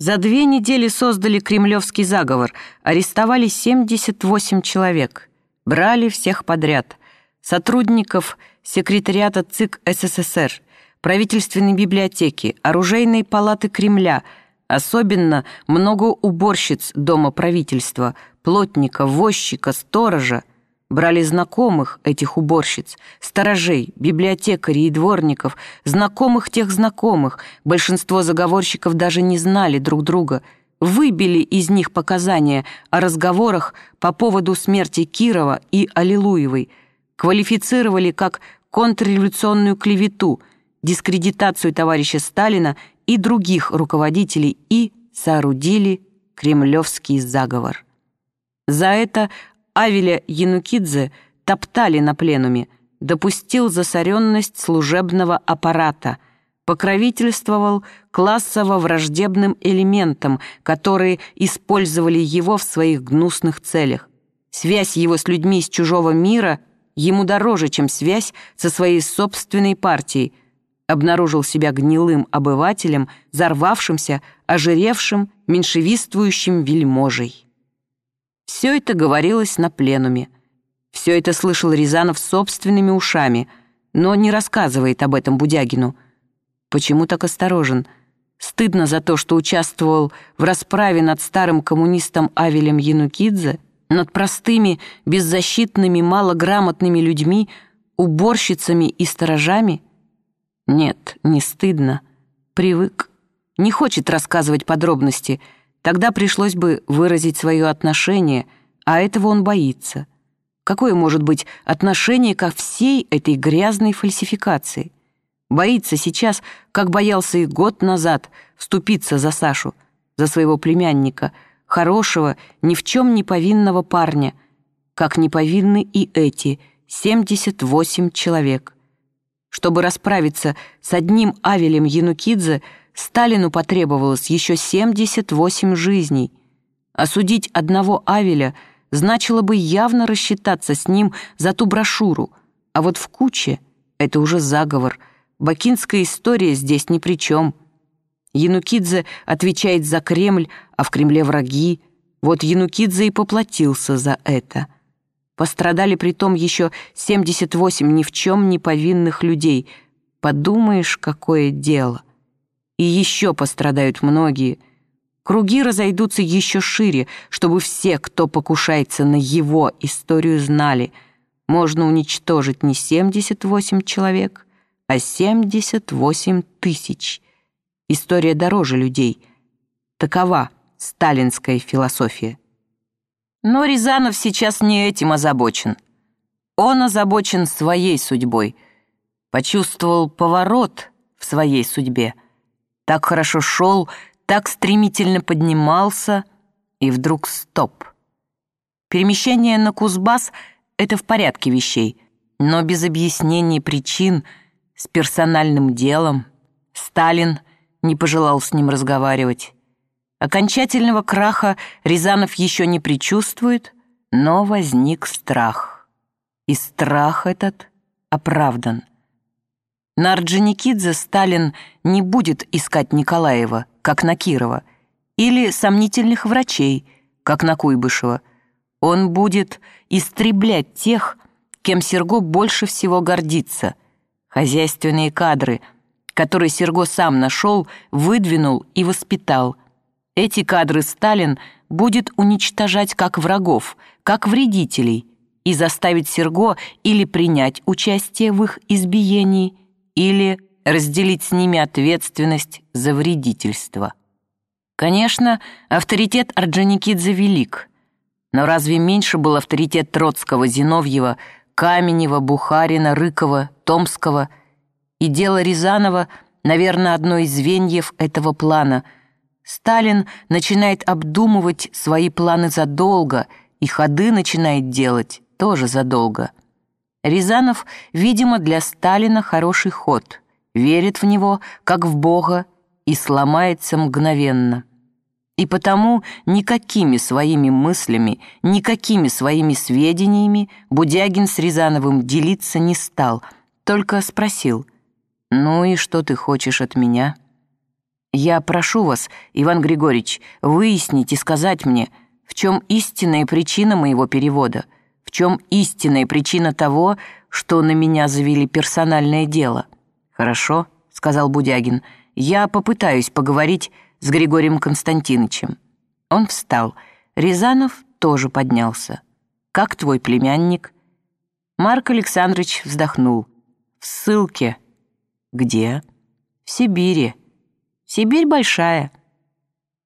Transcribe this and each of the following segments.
За две недели создали кремлевский заговор, арестовали 78 человек, брали всех подряд. Сотрудников секретариата ЦИК СССР, правительственной библиотеки, оружейной палаты Кремля, особенно много уборщиц Дома правительства, плотника, возчика, сторожа, Брали знакомых этих уборщиц, сторожей, библиотекарей и дворников, знакомых тех знакомых. Большинство заговорщиков даже не знали друг друга. Выбили из них показания о разговорах по поводу смерти Кирова и Аллилуевой. Квалифицировали как контрреволюционную клевету, дискредитацию товарища Сталина и других руководителей и соорудили кремлевский заговор. За это Авеля Янукидзе топтали на пленуме, допустил засоренность служебного аппарата, покровительствовал классово-враждебным элементам, которые использовали его в своих гнусных целях. Связь его с людьми из чужого мира ему дороже, чем связь со своей собственной партией. Обнаружил себя гнилым обывателем, зарвавшимся, ожиревшим, меньшевистствующим вельможей. Все это говорилось на пленуме. Все это слышал Рязанов собственными ушами, но не рассказывает об этом Будягину. Почему так осторожен? Стыдно за то, что участвовал в расправе над старым коммунистом Авелем Янукидзе, над простыми, беззащитными, малограмотными людьми, уборщицами и сторожами? Нет, не стыдно. Привык. Не хочет рассказывать подробности — Тогда пришлось бы выразить свое отношение, а этого он боится. Какое может быть отношение ко всей этой грязной фальсификации? Боится сейчас, как боялся и год назад, вступиться за Сашу, за своего племянника, хорошего, ни в чем не повинного парня, как не повинны и эти 78 человек. Чтобы расправиться с одним Авелем Янукидзе – Сталину потребовалось еще 78 жизней. Осудить одного Авеля значило бы явно рассчитаться с ним за ту брошюру, а вот в куче это уже заговор. Бакинская история здесь ни при чем. Янукидзе отвечает за Кремль, а в Кремле враги. Вот Янукидзе и поплатился за это. Пострадали при том еще 78 ни в чем не повинных людей. Подумаешь, какое дело и еще пострадают многие. Круги разойдутся еще шире, чтобы все, кто покушается на его историю, знали. Можно уничтожить не 78 человек, а 78 тысяч. История дороже людей. Такова сталинская философия. Но Рязанов сейчас не этим озабочен. Он озабочен своей судьбой. Почувствовал поворот в своей судьбе — так хорошо шел, так стремительно поднимался, и вдруг стоп. Перемещение на Кузбасс — это в порядке вещей, но без объяснений причин, с персональным делом. Сталин не пожелал с ним разговаривать. Окончательного краха Рязанов еще не предчувствует, но возник страх. И страх этот оправдан. На Орджоникидзе Сталин не будет искать Николаева, как на Кирова, или сомнительных врачей, как на Куйбышева. Он будет истреблять тех, кем Серго больше всего гордится. Хозяйственные кадры, которые Серго сам нашел, выдвинул и воспитал. Эти кадры Сталин будет уничтожать как врагов, как вредителей, и заставить Серго или принять участие в их избиении, или разделить с ними ответственность за вредительство. Конечно, авторитет Орджоникидзе велик, но разве меньше был авторитет Троцкого, Зиновьева, Каменева, Бухарина, Рыкова, Томского? И дело Рязанова, наверное, одно из звеньев этого плана. Сталин начинает обдумывать свои планы задолго, и ходы начинает делать тоже задолго. Рязанов, видимо, для Сталина хороший ход, верит в него, как в Бога, и сломается мгновенно. И потому никакими своими мыслями, никакими своими сведениями Будягин с Рязановым делиться не стал, только спросил, «Ну и что ты хочешь от меня?» Я прошу вас, Иван Григорьевич, выяснить и сказать мне, в чем истинная причина моего перевода, в чем истинная причина того, что на меня завели персональное дело. Хорошо, сказал Будягин, я попытаюсь поговорить с Григорием Константиновичем. Он встал. Рязанов тоже поднялся. «Как твой племянник?» Марк Александрович вздохнул. «В ссылке». «Где?» «В Сибири». «Сибирь большая».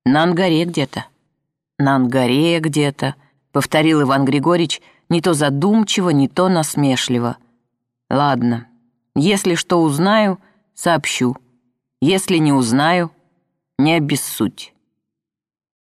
«На Ангаре где-то». «На Ангаре где-то», — повторил Иван Григорьевич, не то задумчиво, не то насмешливо. «Ладно, если что узнаю, сообщу. Если не узнаю, не обессудь».